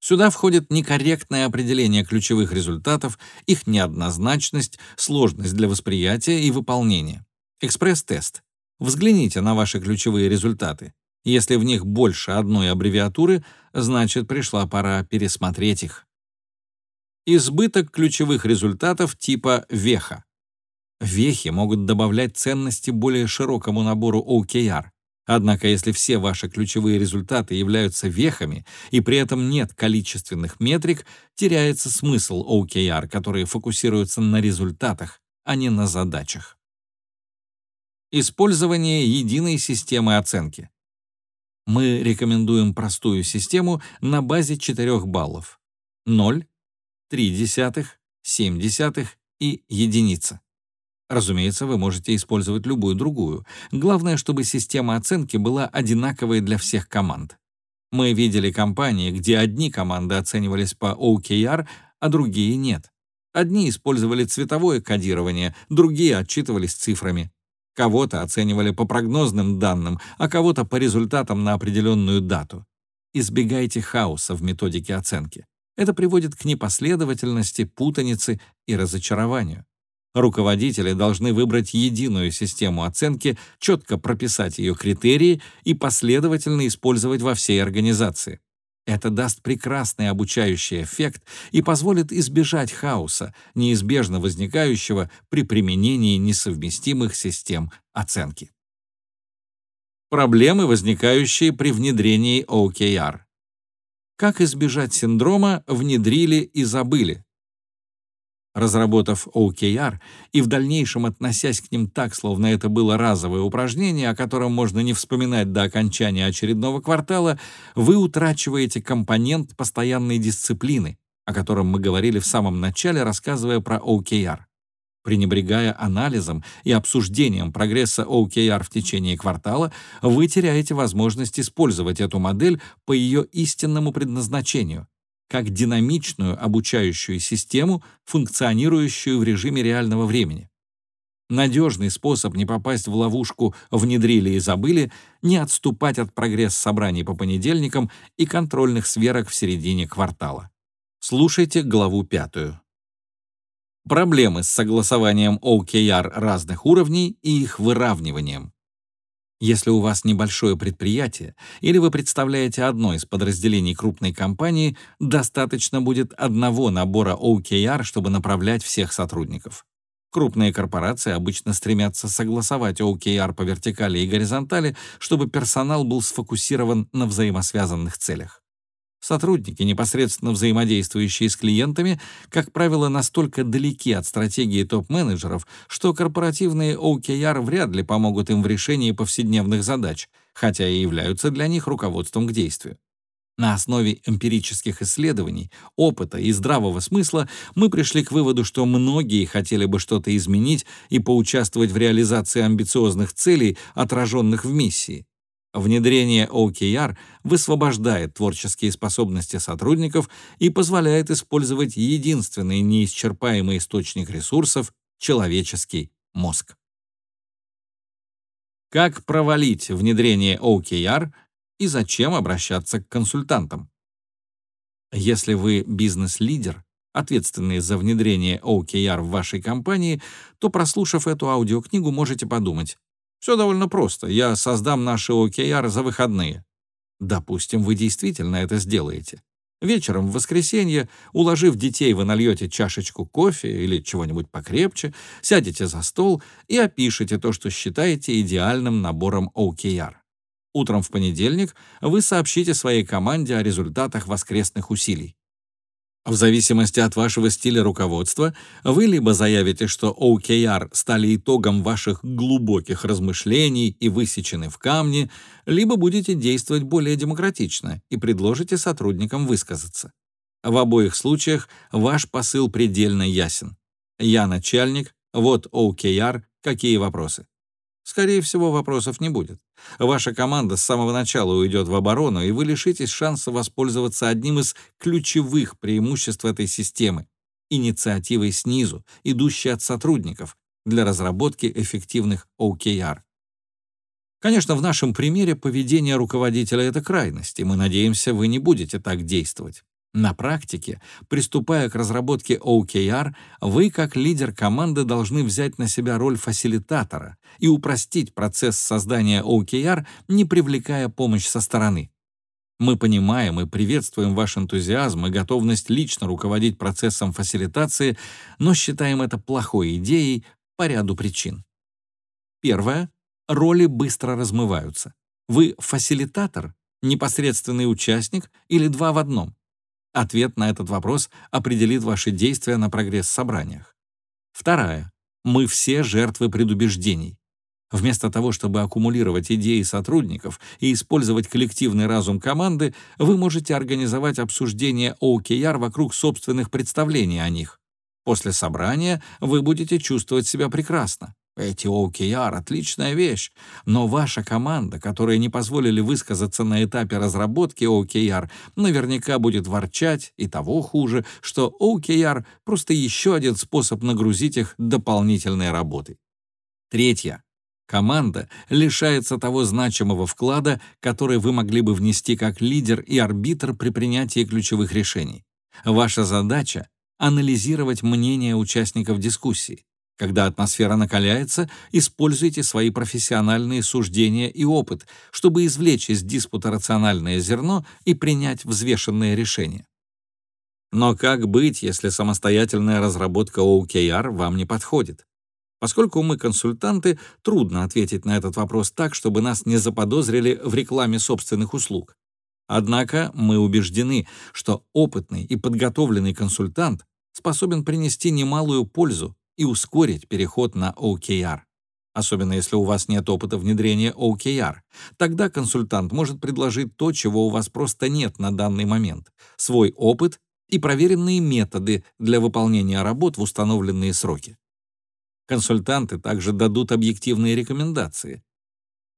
Сюда входит некорректное определение ключевых результатов, их неоднозначность, сложность для восприятия и выполнения. Экспресс-тест. Взгляните на ваши ключевые результаты. Если в них больше одной аббревиатуры, значит, пришла пора пересмотреть их. Избыток ключевых результатов типа веха. Вехи могут добавлять ценности более широкому набору OKR. Однако, если все ваши ключевые результаты являются вехами и при этом нет количественных метрик, теряется смысл OKR, которые фокусируются на результатах, а не на задачах. Использование единой системы оценки. Мы рекомендуем простую систему на базе 4 баллов. 0, 3 десятых, 7 десятых и единица. Разумеется, вы можете использовать любую другую. Главное, чтобы система оценки была одинаковой для всех команд. Мы видели компании, где одни команды оценивались по OKR, а другие нет. Одни использовали цветовое кодирование, другие отчитывались цифрами. Кого-то оценивали по прогнозным данным, а кого-то по результатам на определенную дату. Избегайте хаоса в методике оценки. Это приводит к непоследовательности, путанице и разочарованию. Руководители должны выбрать единую систему оценки, четко прописать ее критерии и последовательно использовать во всей организации. Это даст прекрасный обучающий эффект и позволит избежать хаоса, неизбежно возникающего при применении несовместимых систем оценки. Проблемы, возникающие при внедрении OKR. Как избежать синдрома «внедрили и забыли»? Разработав OKR и в дальнейшем относясь к ним так, словно это было разовое упражнение, о котором можно не вспоминать до окончания очередного квартала, вы утрачиваете компонент постоянной дисциплины, о котором мы говорили в самом начале, рассказывая про OKR. Пренебрегая анализом и обсуждением прогресса OKR в течение квартала, вы теряете возможность использовать эту модель по ее истинному предназначению — как динамичную обучающую систему, функционирующую в режиме реального времени. Надежный способ не попасть в ловушку «внедрили и забыли» — не отступать от прогресс-собраний по понедельникам и контрольных сверок в середине квартала. Слушайте главу пятую. Проблемы с согласованием OKR разных уровней и их выравниванием. Если у вас небольшое предприятие или вы представляете одно из подразделений крупной компании, достаточно будет одного набора OKR, чтобы направлять всех сотрудников. Крупные корпорации обычно стремятся согласовать OKR по вертикали и горизонтали, чтобы персонал был сфокусирован на взаимосвязанных целях. Сотрудники, непосредственно взаимодействующие с клиентами, как правило, настолько далеки от стратегии топ-менеджеров, что корпоративные OKR вряд ли помогут им в решении повседневных задач, хотя и являются для них руководством к действию. На основе эмпирических исследований, опыта и здравого смысла мы пришли к выводу, что многие хотели бы что-то изменить и поучаствовать в реализации амбициозных целей, отраженных в миссии. Внедрение OKR высвобождает творческие способности сотрудников и позволяет использовать единственный неисчерпаемый источник ресурсов — человеческий мозг. Как провалить внедрение OKR и зачем обращаться к консультантам? Если вы бизнес-лидер, ответственный за внедрение OKR в вашей компании, то, прослушав эту аудиокнигу, можете подумать, все довольно просто. Я создам наши OKR за выходные. Допустим, вы действительно это сделаете. Вечером в воскресенье, уложив детей, вы нальете чашечку кофе или чего-нибудь покрепче, сядете за стол и опишете то, что считаете идеальным набором OKR. Утром в понедельник вы сообщите своей команде о результатах воскресных усилий. В зависимости от вашего стиля руководства, вы либо заявите, что OKR стали итогом ваших глубоких размышлений и высечены в камне, либо будете действовать более демократично и предложите сотрудникам высказаться. В обоих случаях ваш посыл предельно ясен. Я начальник, вот OKR, какие вопросы? Скорее всего, вопросов не будет. Ваша команда с самого начала уйдет в оборону, и вы лишитесь шанса воспользоваться одним из ключевых преимуществ этой системы — инициативой снизу, идущей от сотрудников, для разработки эффективных OKR. Конечно, в нашем примере поведение руководителя — это крайность, и мы надеемся, вы не будете так действовать. На практике, приступая к разработке OKR, вы, как лидер команды, должны взять на себя роль фасилитатора и упростить процесс создания OKR, не привлекая помощь со стороны. Мы понимаем и приветствуем ваш энтузиазм и готовность лично руководить процессом фасилитации, но считаем это плохой идеей по ряду причин. Первое. Роли быстро размываются. Вы фасилитатор, непосредственный участник или два в одном. Ответ на этот вопрос определит ваши действия на прогресс-собраниях. Вторая. Мы все жертвы предубеждений. Вместо того, чтобы аккумулировать идеи сотрудников и использовать коллективный разум команды, вы можете организовать обсуждение OKR вокруг собственных представлений о них. После собрания вы будете чувствовать себя прекрасно. Эти OKR — отличная вещь, но ваша команда, которая не позволили высказаться на этапе разработки OKR, наверняка будет ворчать, и того хуже, что OKR — просто еще один способ нагрузить их дополнительной работой. Третье. Команда лишается того значимого вклада, который вы могли бы внести как лидер и арбитр при принятии ключевых решений. Ваша задача — анализировать мнение участников дискуссии. Когда атмосфера накаляется, используйте свои профессиональные суждения и опыт, чтобы извлечь из диспута рациональное зерно и принять взвешенное решение. Но как быть, если самостоятельная разработка OKR вам не подходит? Поскольку мы консультанты, трудно ответить на этот вопрос так, чтобы нас не заподозрили в рекламе собственных услуг. Однако мы убеждены, что опытный и подготовленный консультант способен принести немалую пользу и ускорить переход на OKR. Особенно если у вас нет опыта внедрения OKR. Тогда консультант может предложить то, чего у вас просто нет на данный момент — свой опыт и проверенные методы для выполнения работ в установленные сроки. Консультанты также дадут объективные рекомендации.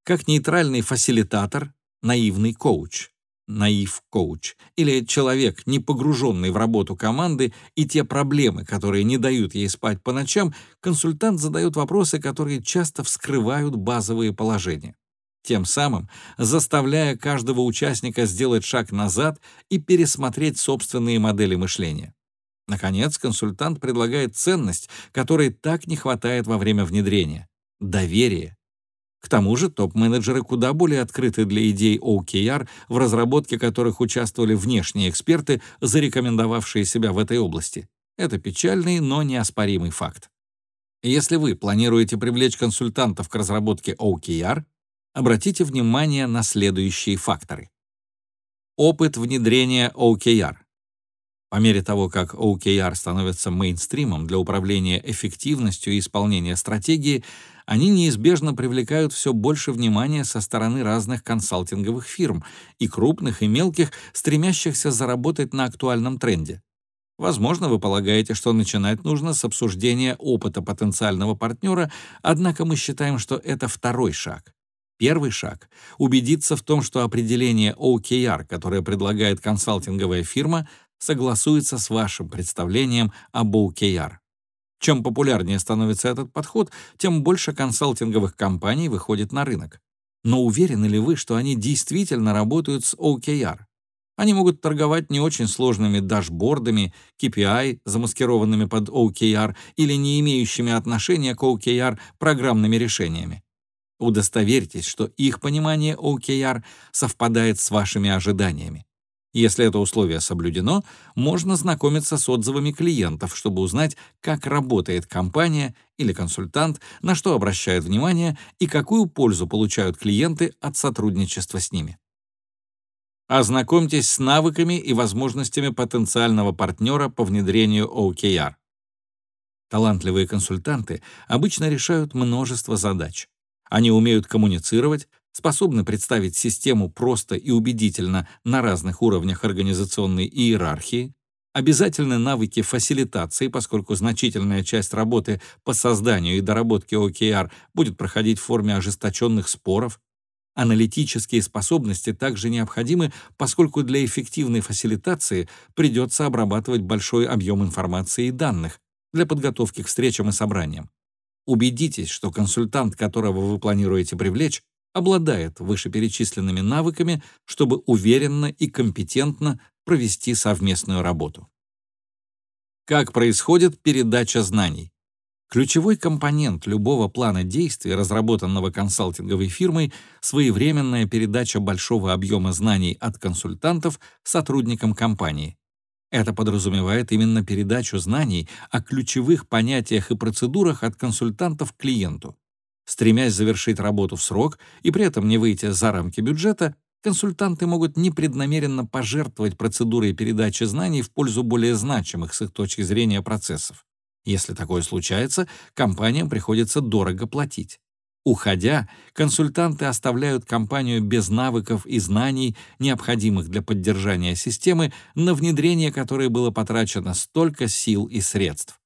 Как нейтральный фасилитатор, наивный коуч, наив-коуч, или человек, не погруженный в работу команды и те проблемы, которые не дают ей спать по ночам, консультант задает вопросы, которые часто вскрывают базовые положения. Тем самым заставляя каждого участника сделать шаг назад и пересмотреть собственные модели мышления. Наконец, консультант предлагает ценность, которой так не хватает во время внедрения — доверие. К тому же топ-менеджеры куда более открыты для идей OKR, в разработке которых участвовали внешние эксперты, зарекомендовавшие себя в этой области. Это печальный, но неоспоримый факт. Если вы планируете привлечь консультантов к разработке OKR, обратите внимание на следующие факторы. Опыт внедрения OKR — по мере того, как OKR становится мейнстримом для управления эффективностью и исполнения стратегии, они неизбежно привлекают все больше внимания со стороны разных консалтинговых фирм, и крупных, и мелких, стремящихся заработать на актуальном тренде. Возможно, вы полагаете, что начинать нужно с обсуждения опыта потенциального партнера, однако мы считаем, что это второй шаг. Первый шаг — убедиться в том, что определение OKR, которое предлагает консалтинговая фирма, согласуется с вашим представлением об OKR. Чем популярнее становится этот подход, тем больше консалтинговых компаний выходит на рынок. Но уверены ли вы, что они действительно работают с OKR? Они могут торговать не очень сложными дашбордами, KPI, замаскированными под OKR, или не имеющими отношения к OKR программными решениями. Удостоверьтесь, что их понимание OKR совпадает с вашими ожиданиями. Если это условие соблюдено, можно знакомиться с отзывами клиентов, чтобы узнать, как работает компания или консультант, на что обращают внимание и какую пользу получают клиенты от сотрудничества с ними. Ознакомьтесь с навыками и возможностями потенциального партнера по внедрению OKR. Талантливые консультанты обычно решают множество задач. Они умеют коммуницировать, способны представить систему просто и убедительно на разных уровнях организационной иерархии, обязательны навыки фасилитации, поскольку значительная часть работы по созданию и доработке OKR будет проходить в форме ожесточенных споров, Аналитические способности также необходимы, поскольку для эффективной фасилитации придется обрабатывать большой объем информации и данных для подготовки к встречам и собраниям. Убедитесь, что консультант, которого вы планируете привлечь, обладает вышеперечисленными навыками, чтобы уверенно и компетентно провести совместную работу. Как происходит передача знаний? Ключевой компонент любого плана действий, разработанного консалтинговой фирмой, своевременная передача большого объема знаний от консультантов сотрудникам компании. Это подразумевает именно передачу знаний о ключевых понятиях и процедурах от консультантов к клиенту. Стремясь завершить работу в срок и при этом не выйти за рамки бюджета, консультанты могут непреднамеренно пожертвовать процедурой передачи знаний в пользу более значимых с их точки зрения процессов. Если такое случается, компаниям приходится дорого платить. Уходя, консультанты оставляют компанию без навыков и знаний, необходимых для поддержания системы, на внедрение которой было потрачено столько сил и средств.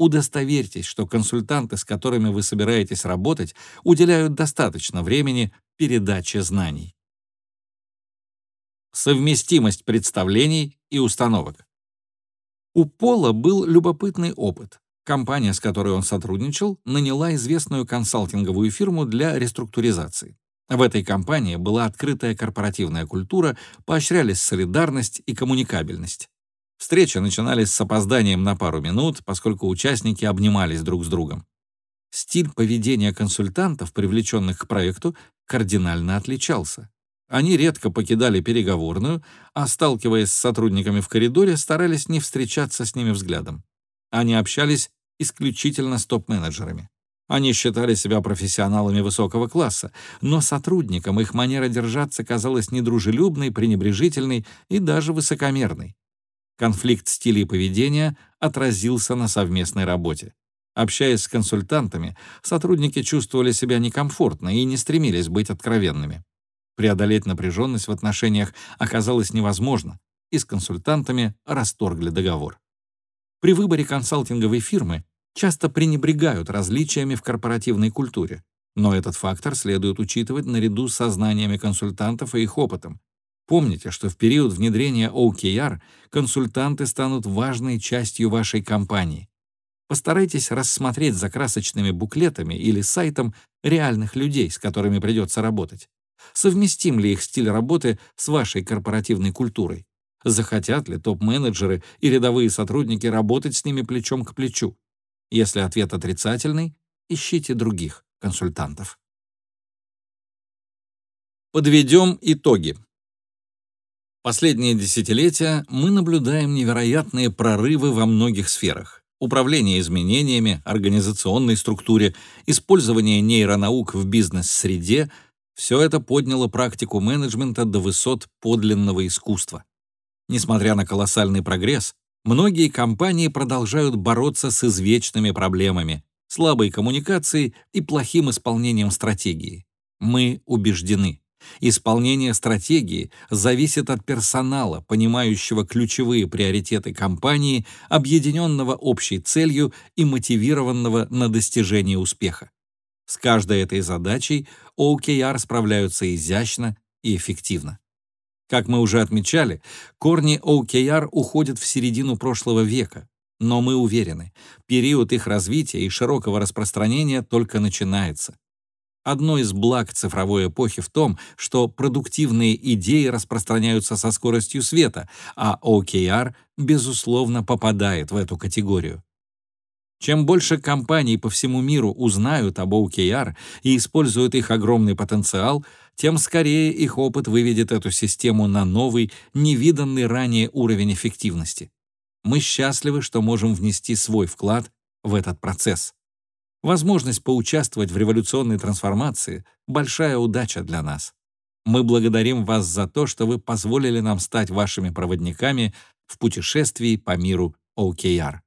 Удостоверьтесь, что консультанты, с которыми вы собираетесь работать, уделяют достаточно времени передаче знаний. Совместимость представлений и установок. У Пола был любопытный опыт. Компания, с которой он сотрудничал, наняла известную консалтинговую фирму для реструктуризации. В этой компании была открытая корпоративная культура, поощрялись солидарность и коммуникабельность. Встречи начинались с опозданием на пару минут, поскольку участники обнимались друг с другом. Стиль поведения консультантов, привлеченных к проекту, кардинально отличался. Они редко покидали переговорную, а, сталкиваясь с сотрудниками в коридоре, старались не встречаться с ними взглядом. Они общались исключительно с топ-менеджерами. Они считали себя профессионалами высокого класса, но сотрудникам их манера держаться казалась недружелюбной, пренебрежительной и даже высокомерной. Конфликт стилей поведения отразился на совместной работе. Общаясь с консультантами, сотрудники чувствовали себя некомфортно и не стремились быть откровенными. Преодолеть напряженность в отношениях оказалось невозможно, и с консультантами расторгли договор. При выборе консалтинговой фирмы часто пренебрегают различиями в корпоративной культуре, но этот фактор следует учитывать наряду с знаниями консультантов и их опытом. Помните, что в период внедрения OKR консультанты станут важной частью вашей компании. Постарайтесь рассмотреть за красочными буклетами или сайтом реальных людей, с которыми придется работать. Совместим ли их стиль работы с вашей корпоративной культурой? Захотят ли топ-менеджеры и рядовые сотрудники работать с ними плечом к плечу? Если ответ отрицательный, ищите других консультантов. Подведем итоги. Последние десятилетия мы наблюдаем невероятные прорывы во многих сферах. Управление изменениями, организационной структуре, использование нейронаук в бизнес-среде — все это подняло практику менеджмента до высот подлинного искусства. Несмотря на колоссальный прогресс, многие компании продолжают бороться с извечными проблемами, слабой коммуникацией и плохим исполнением стратегии. Мы убеждены, исполнение стратегии зависит от персонала, понимающего ключевые приоритеты компании, объединенного общей целью и мотивированного на достижение успеха. С каждой этой задачей OKR справляются изящно и эффективно. Как мы уже отмечали, корни OKR уходят в середину прошлого века, но мы уверены, период их развития и широкого распространения только начинается. Одно из благ цифровой эпохи в том, что продуктивные идеи распространяются со скоростью света, а OKR, безусловно, попадает в эту категорию. Чем больше компаний по всему миру узнают об OKR и используют их огромный потенциал, тем скорее их опыт выведет эту систему на новый, невиданный ранее уровень эффективности. Мы счастливы, что можем внести свой вклад в этот процесс. Возможность поучаствовать в революционной трансформации — большая удача для нас. Мы благодарим вас за то, что вы позволили нам стать вашими проводниками в путешествии по миру OKR.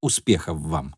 Успехов вам!